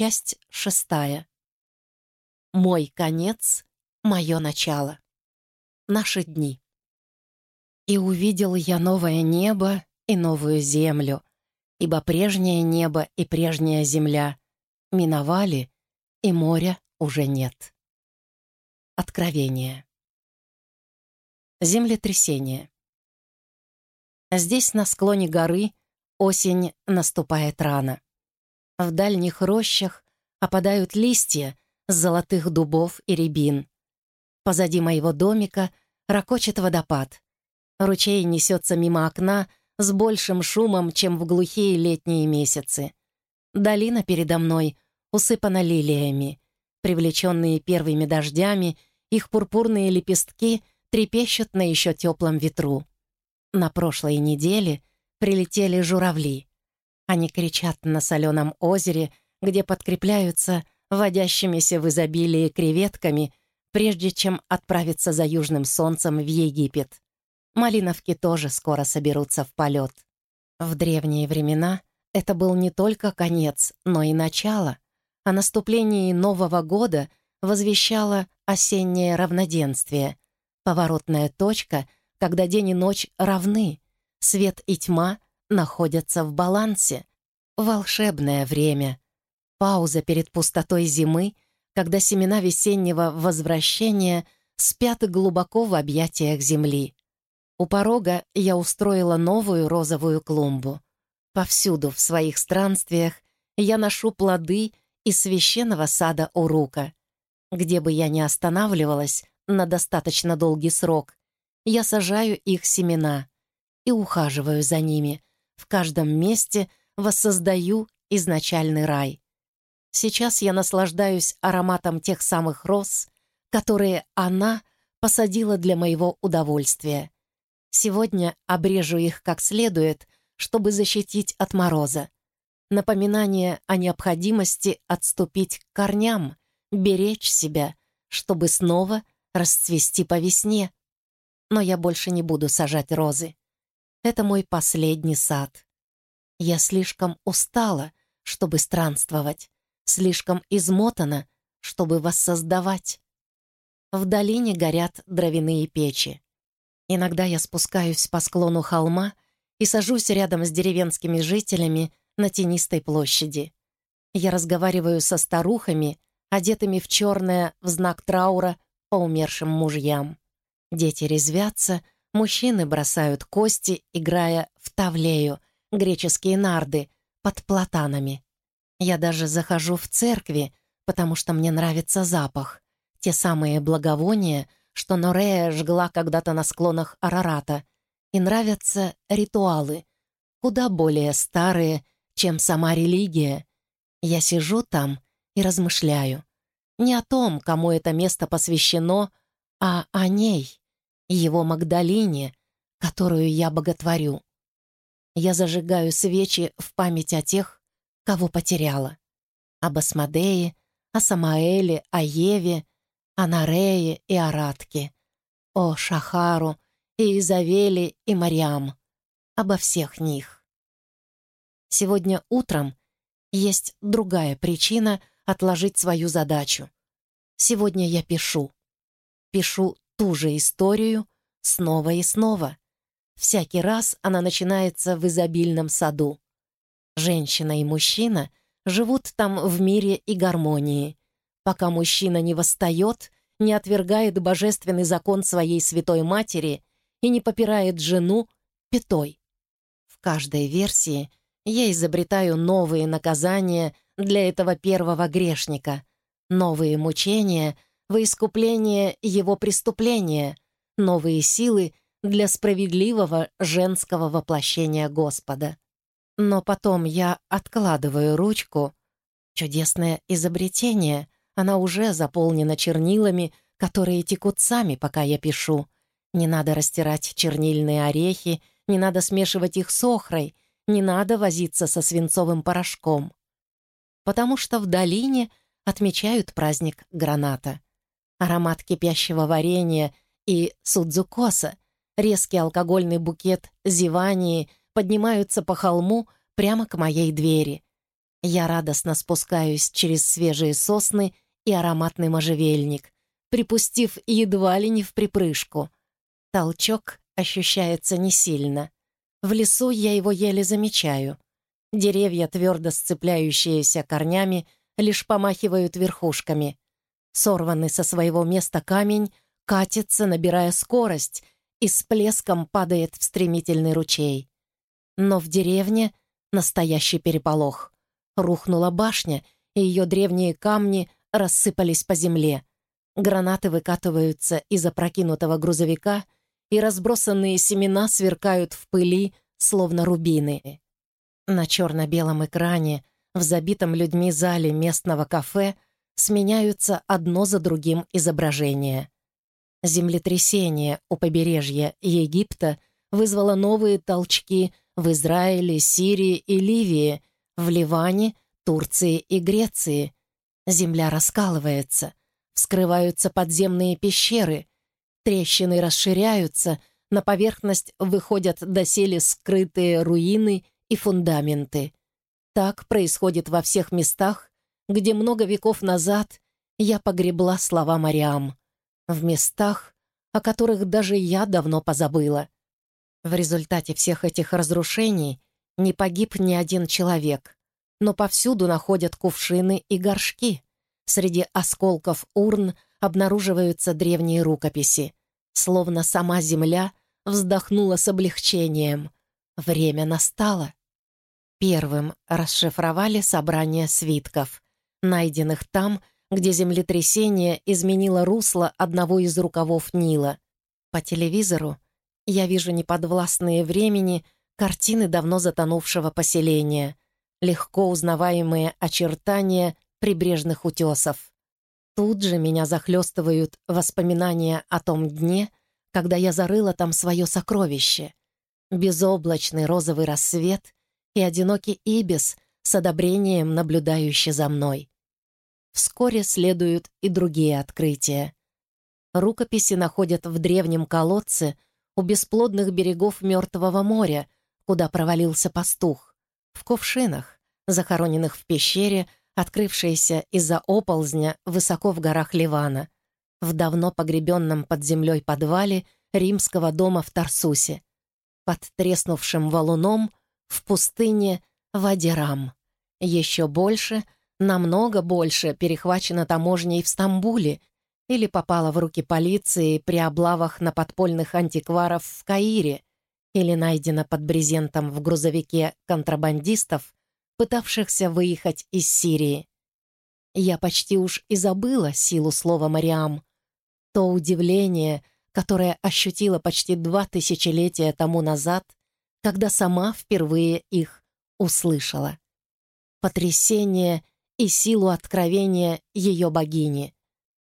Часть шестая. Мой конец, мое начало. Наши дни. И увидел я новое небо и новую землю, ибо прежнее небо и прежняя земля миновали, и моря уже нет. Откровение. Землетрясение. Здесь, на склоне горы, осень наступает рано. В дальних рощах опадают листья с золотых дубов и рябин. Позади моего домика ракочет водопад. Ручей несется мимо окна с большим шумом, чем в глухие летние месяцы. Долина передо мной усыпана лилиями. Привлеченные первыми дождями, их пурпурные лепестки трепещут на еще теплом ветру. На прошлой неделе прилетели журавли. Они кричат на соленом озере, где подкрепляются водящимися в изобилии креветками, прежде чем отправиться за южным солнцем в Египет. Малиновки тоже скоро соберутся в полет. В древние времена это был не только конец, но и начало. О наступлении Нового года возвещало осеннее равноденствие, поворотная точка, когда день и ночь равны, свет и тьма — находятся в балансе. Волшебное время. Пауза перед пустотой зимы, когда семена весеннего возвращения спят глубоко в объятиях земли. У порога я устроила новую розовую клумбу. Повсюду в своих странствиях я ношу плоды из священного сада Урука. Где бы я ни останавливалась на достаточно долгий срок, я сажаю их семена и ухаживаю за ними — в каждом месте воссоздаю изначальный рай. Сейчас я наслаждаюсь ароматом тех самых роз, которые она посадила для моего удовольствия. Сегодня обрежу их как следует, чтобы защитить от мороза. Напоминание о необходимости отступить к корням, беречь себя, чтобы снова расцвести по весне. Но я больше не буду сажать розы. Это мой последний сад. Я слишком устала, чтобы странствовать, слишком измотана, чтобы воссоздавать. В долине горят дровяные печи. Иногда я спускаюсь по склону холма и сажусь рядом с деревенскими жителями на тенистой площади. Я разговариваю со старухами, одетыми в черное в знак траура по умершим мужьям. Дети резвятся, Мужчины бросают кости, играя в тавлею, греческие нарды, под платанами. Я даже захожу в церкви, потому что мне нравится запах. Те самые благовония, что Норея жгла когда-то на склонах Арарата. И нравятся ритуалы, куда более старые, чем сама религия. Я сижу там и размышляю. Не о том, кому это место посвящено, а о ней его Магдалине, которую я боготворю. Я зажигаю свечи в память о тех, кого потеряла. Об Асмодее, о Самаэле, о Еве, о Нарее и Аратке, о Шахару и Изавеле и Мариам, обо всех них. Сегодня утром есть другая причина отложить свою задачу. Сегодня я пишу. Пишу ту же историю снова и снова. Всякий раз она начинается в изобильном саду. Женщина и мужчина живут там в мире и гармонии. Пока мужчина не восстает, не отвергает божественный закон своей святой матери и не попирает жену пятой. В каждой версии я изобретаю новые наказания для этого первого грешника, новые мучения — во искупление его преступления, новые силы для справедливого женского воплощения Господа. Но потом я откладываю ручку. Чудесное изобретение, она уже заполнена чернилами, которые текут сами, пока я пишу. Не надо растирать чернильные орехи, не надо смешивать их с охрой, не надо возиться со свинцовым порошком. Потому что в долине отмечают праздник граната аромат кипящего варенья и судзукоса, резкий алкогольный букет зевании поднимаются по холму прямо к моей двери. Я радостно спускаюсь через свежие сосны и ароматный можжевельник, припустив едва ли не в припрыжку. Толчок ощущается не сильно. В лесу я его еле замечаю. Деревья, твердо сцепляющиеся корнями, лишь помахивают верхушками. Сорванный со своего места камень катится, набирая скорость, и с плеском падает в стремительный ручей. Но в деревне настоящий переполох. Рухнула башня, и ее древние камни рассыпались по земле. Гранаты выкатываются из опрокинутого грузовика, и разбросанные семена сверкают в пыли, словно рубины. На черно-белом экране, в забитом людьми зале местного кафе, сменяются одно за другим изображения. Землетрясение у побережья Египта вызвало новые толчки в Израиле, Сирии и Ливии, в Ливане, Турции и Греции. Земля раскалывается, вскрываются подземные пещеры, трещины расширяются, на поверхность выходят доселе скрытые руины и фундаменты. Так происходит во всех местах, где много веков назад я погребла слова Мариам. В местах, о которых даже я давно позабыла. В результате всех этих разрушений не погиб ни один человек, но повсюду находят кувшины и горшки. Среди осколков урн обнаруживаются древние рукописи. Словно сама земля вздохнула с облегчением. Время настало. Первым расшифровали собрание свитков, найденных там, где землетрясение изменило русло одного из рукавов Нила. По телевизору я вижу неподвластные времени картины давно затонувшего поселения, легко узнаваемые очертания прибрежных утесов. Тут же меня захлестывают воспоминания о том дне, когда я зарыла там свое сокровище. Безоблачный розовый рассвет и одинокий ибис с одобрением, наблюдающий за мной. Вскоре следуют и другие открытия. Рукописи находят в древнем колодце у бесплодных берегов Мертвого моря, куда провалился пастух, в кувшинах, захороненных в пещере, открывшейся из-за оползня высоко в горах Ливана, в давно погребенном под землей подвале римского дома в Тарсусе, под треснувшим валуном в пустыне Вадирам. Еще больше, намного больше перехвачено таможней в Стамбуле или попало в руки полиции при облавах на подпольных антикваров в Каире или найдено под брезентом в грузовике контрабандистов, пытавшихся выехать из Сирии. Я почти уж и забыла силу слова «Мариам». То удивление, которое ощутила почти два тысячелетия тому назад, когда сама впервые их услышала. Потрясение и силу откровения ее богини.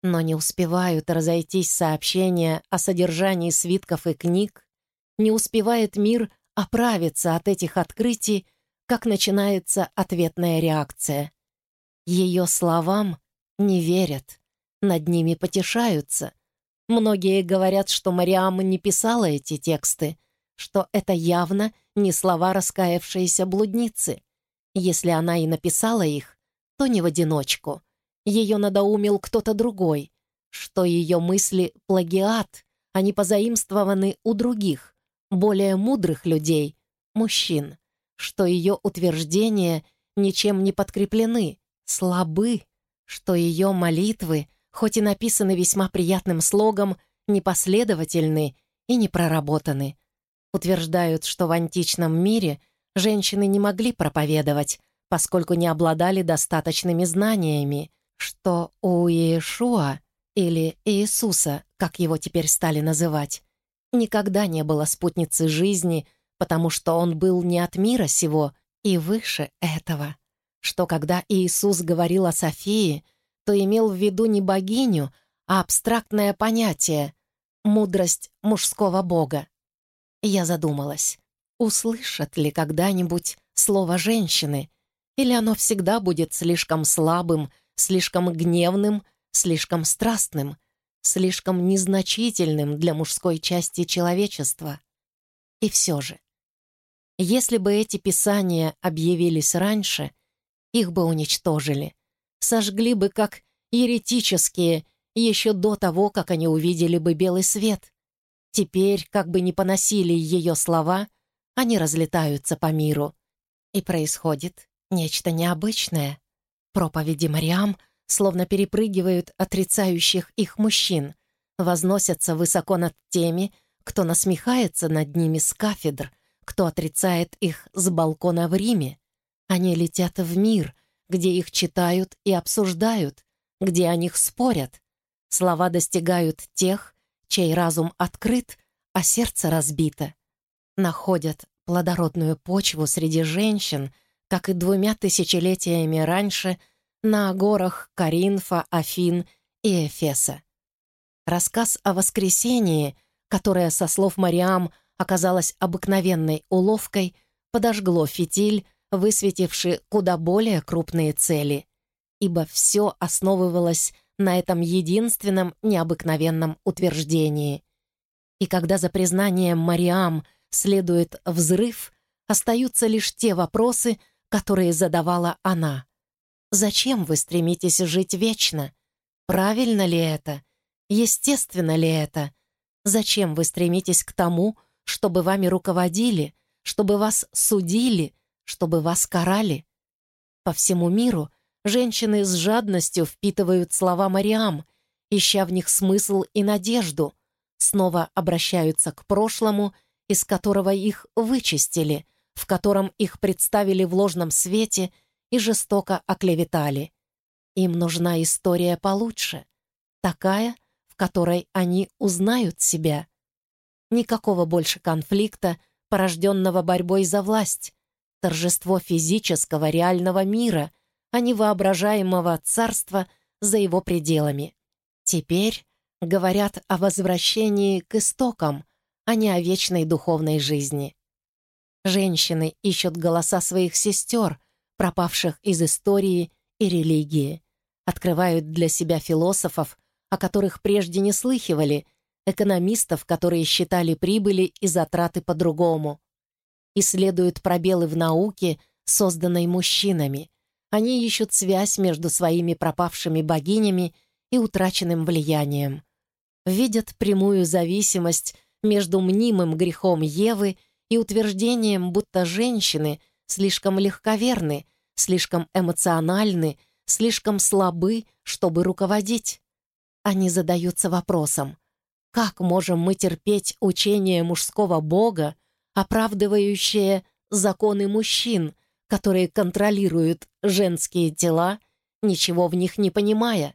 Но не успевают разойтись сообщения о содержании свитков и книг, не успевает мир оправиться от этих открытий, как начинается ответная реакция. Ее словам не верят, над ними потешаются. Многие говорят, что Мариам не писала эти тексты, что это явно не слова раскаявшейся блудницы. Если она и написала их, то не в одиночку. Ее надоумил кто-то другой, что ее мысли — плагиат, они позаимствованы у других, более мудрых людей, мужчин, что ее утверждения ничем не подкреплены, слабы, что ее молитвы, хоть и написаны весьма приятным слогом, непоследовательны и не проработаны. Утверждают, что в античном мире женщины не могли проповедовать, поскольку не обладали достаточными знаниями, что у Иешуа, или Иисуса, как его теперь стали называть, никогда не было спутницы жизни, потому что он был не от мира сего и выше этого что когда Иисус говорил о Софии, то имел в виду не богиню, а абстрактное понятие — мудрость мужского бога. Я задумалась, услышат ли когда-нибудь слово «женщины», или оно всегда будет слишком слабым, слишком гневным, слишком страстным, слишком незначительным для мужской части человечества. И все же, если бы эти писания объявились раньше — их бы уничтожили. Сожгли бы как еретические еще до того, как они увидели бы белый свет. Теперь, как бы ни поносили ее слова, они разлетаются по миру. И происходит нечто необычное. Проповеди Мариам словно перепрыгивают отрицающих их мужчин, возносятся высоко над теми, кто насмехается над ними с кафедр, кто отрицает их с балкона в Риме. Они летят в мир, где их читают и обсуждают, где о них спорят. Слова достигают тех, чей разум открыт, а сердце разбито. Находят плодородную почву среди женщин, как и двумя тысячелетиями раньше на горах Каринфа, Афин и Эфеса. Рассказ о воскресении, которое, со слов Мариам, оказалось обыкновенной уловкой, подожгло фитиль, высветивший куда более крупные цели, ибо все основывалось на этом единственном необыкновенном утверждении. И когда за признанием Мариам следует взрыв, остаются лишь те вопросы, которые задавала она. «Зачем вы стремитесь жить вечно? Правильно ли это? Естественно ли это? Зачем вы стремитесь к тому, чтобы вами руководили, чтобы вас судили, чтобы вас карали?» По всему миру женщины с жадностью впитывают слова Мариам, ища в них смысл и надежду, снова обращаются к прошлому — из которого их вычистили, в котором их представили в ложном свете и жестоко оклеветали. Им нужна история получше, такая, в которой они узнают себя. Никакого больше конфликта, порожденного борьбой за власть, торжество физического реального мира, а не воображаемого царства за его пределами. Теперь говорят о возвращении к истокам, а не о вечной духовной жизни. Женщины ищут голоса своих сестер, пропавших из истории и религии, открывают для себя философов, о которых прежде не слыхивали, экономистов, которые считали прибыли и затраты по-другому. Исследуют пробелы в науке, созданной мужчинами. Они ищут связь между своими пропавшими богинями и утраченным влиянием. Видят прямую зависимость между мнимым грехом Евы и утверждением, будто женщины слишком легковерны, слишком эмоциональны, слишком слабы, чтобы руководить. Они задаются вопросом, как можем мы терпеть учение мужского бога, оправдывающее законы мужчин, которые контролируют женские тела, ничего в них не понимая?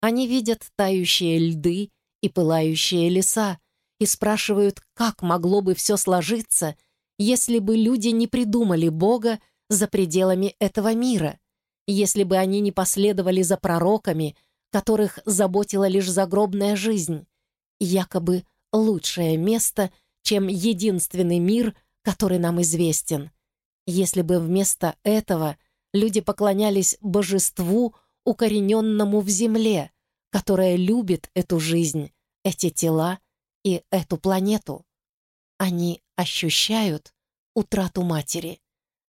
Они видят тающие льды и пылающие леса, и спрашивают, как могло бы все сложиться, если бы люди не придумали Бога за пределами этого мира, если бы они не последовали за пророками, которых заботила лишь загробная жизнь, якобы лучшее место, чем единственный мир, который нам известен. Если бы вместо этого люди поклонялись божеству, укорененному в земле, которое любит эту жизнь, эти тела — и эту планету. Они ощущают утрату матери.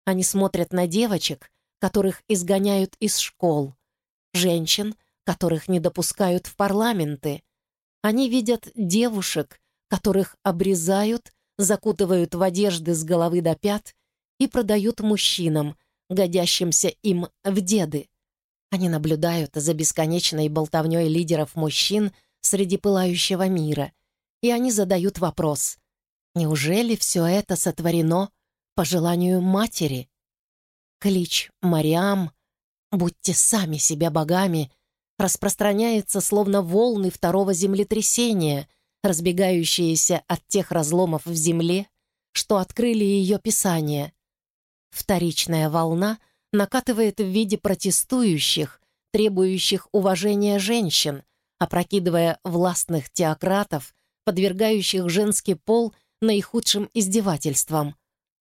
Они смотрят на девочек, которых изгоняют из школ, женщин, которых не допускают в парламенты. Они видят девушек, которых обрезают, закутывают в одежды с головы до пят и продают мужчинам, годящимся им в деды. Они наблюдают за бесконечной болтовней лидеров мужчин среди пылающего мира и они задают вопрос, неужели все это сотворено по желанию матери? Клич «Мариам», «Будьте сами себя богами», распространяется словно волны второго землетрясения, разбегающиеся от тех разломов в земле, что открыли ее писание. Вторичная волна накатывает в виде протестующих, требующих уважения женщин, опрокидывая властных теократов подвергающих женский пол наихудшим издевательствам.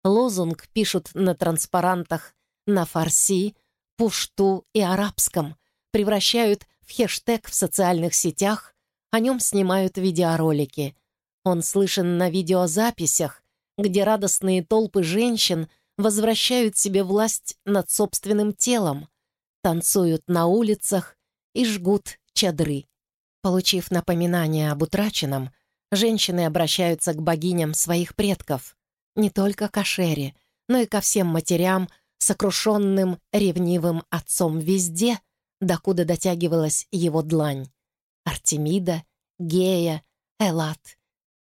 Лозунг пишут на транспарантах на фарси, пушту и арабском, превращают в хэштег в социальных сетях, о нем снимают видеоролики. Он слышен на видеозаписях, где радостные толпы женщин возвращают себе власть над собственным телом, танцуют на улицах и жгут чадры. Получив напоминание об утраченном, женщины обращаются к богиням своих предков, не только к Ашере, но и ко всем матерям, сокрушенным ревнивым отцом везде, докуда дотягивалась его длань. Артемида, Гея, Элат,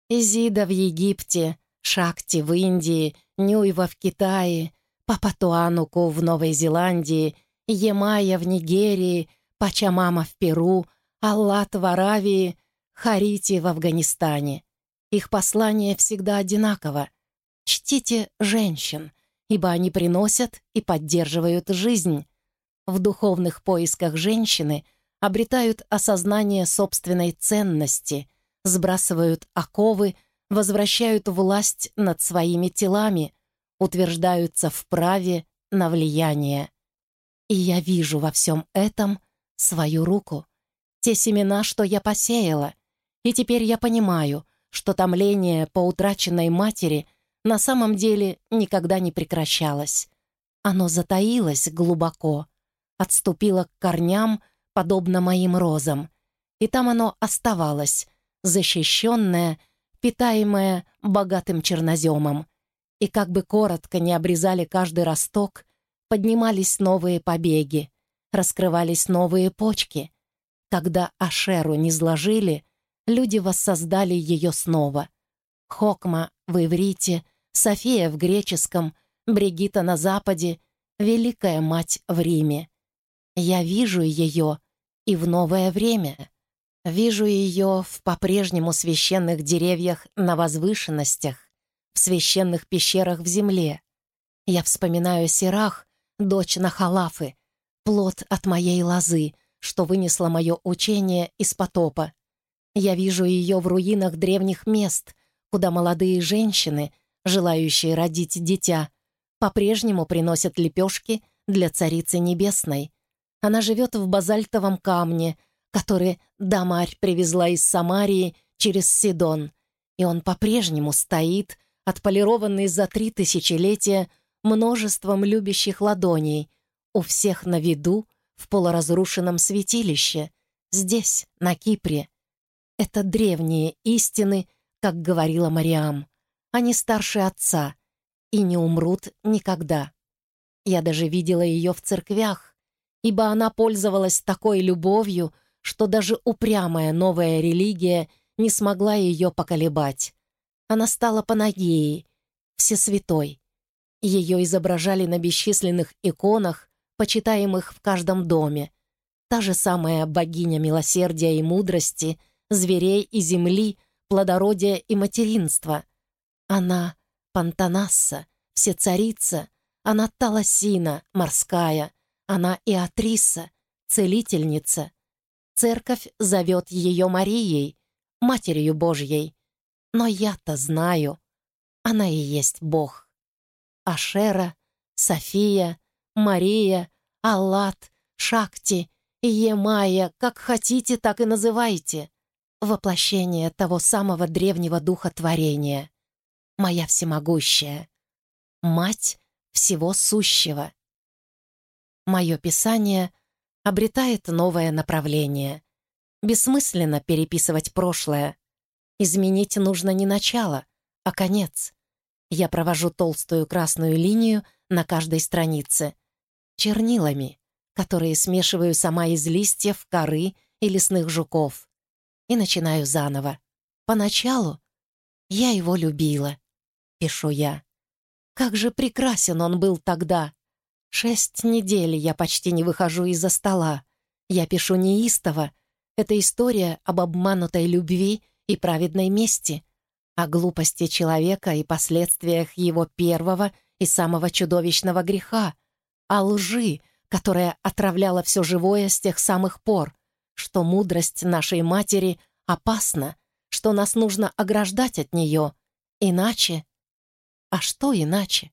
Изида в Египте, Шакти в Индии, Нюйва в Китае, Папатуануку в Новой Зеландии, Емая в Нигерии, Пачамама в Перу, Аллат в Аравии, Харити в Афганистане. Их послание всегда одинаково. Чтите женщин, ибо они приносят и поддерживают жизнь. В духовных поисках женщины обретают осознание собственной ценности, сбрасывают оковы, возвращают власть над своими телами, утверждаются в праве на влияние. И я вижу во всем этом свою руку, те семена, что я посеяла, и теперь я понимаю, что томление по утраченной матери на самом деле никогда не прекращалось. Оно затаилось глубоко, отступило к корням, подобно моим розам, и там оно оставалось, защищенное питаемая богатым черноземом. И как бы коротко не обрезали каждый росток, поднимались новые побеги, раскрывались новые почки. Когда Ашеру не сложили, люди воссоздали ее снова. Хокма в иврите, София в греческом, Бригита на западе, Великая Мать в Риме. Я вижу ее и в новое время. Вижу ее в по-прежнему священных деревьях на возвышенностях, в священных пещерах в земле. Я вспоминаю Сирах, дочь Нахалафы, плод от моей лозы, что вынесло мое учение из потопа. Я вижу ее в руинах древних мест, куда молодые женщины, желающие родить дитя, по-прежнему приносят лепешки для Царицы Небесной. Она живет в базальтовом камне — который Дамарь привезла из Самарии через Сидон, и он по-прежнему стоит, отполированный за три тысячелетия множеством любящих ладоней, у всех на виду в полуразрушенном святилище, здесь, на Кипре. Это древние истины, как говорила Мариам. Они старше отца и не умрут никогда. Я даже видела ее в церквях, ибо она пользовалась такой любовью, что даже упрямая новая религия не смогла ее поколебать. Она стала Панагией, Всесвятой. Ее изображали на бесчисленных иконах, почитаемых в каждом доме. Та же самая богиня милосердия и мудрости, зверей и земли, плодородия и материнства. Она — Пантанасса, Всецарица, она Таласина, морская, она Иатриса, целительница, Церковь зовет ее Марией, Матерью Божьей. Но я-то знаю, она и есть Бог. Ашера, София, Мария, Аллат, Шакти, Емая, как хотите, так и называйте. Воплощение того самого древнего духа творения. Моя всемогущая. Мать всего сущего. Мое писание обретает новое направление. Бессмысленно переписывать прошлое. Изменить нужно не начало, а конец. Я провожу толстую красную линию на каждой странице. Чернилами, которые смешиваю сама из листьев, коры и лесных жуков. И начинаю заново. Поначалу я его любила, пишу я. Как же прекрасен он был тогда! Шесть недель я почти не выхожу из-за стола. Я пишу неистово. Это история об обманутой любви и праведной мести, о глупости человека и последствиях его первого и самого чудовищного греха, о лжи, которая отравляла все живое с тех самых пор, что мудрость нашей матери опасна, что нас нужно ограждать от нее, иначе... А что иначе?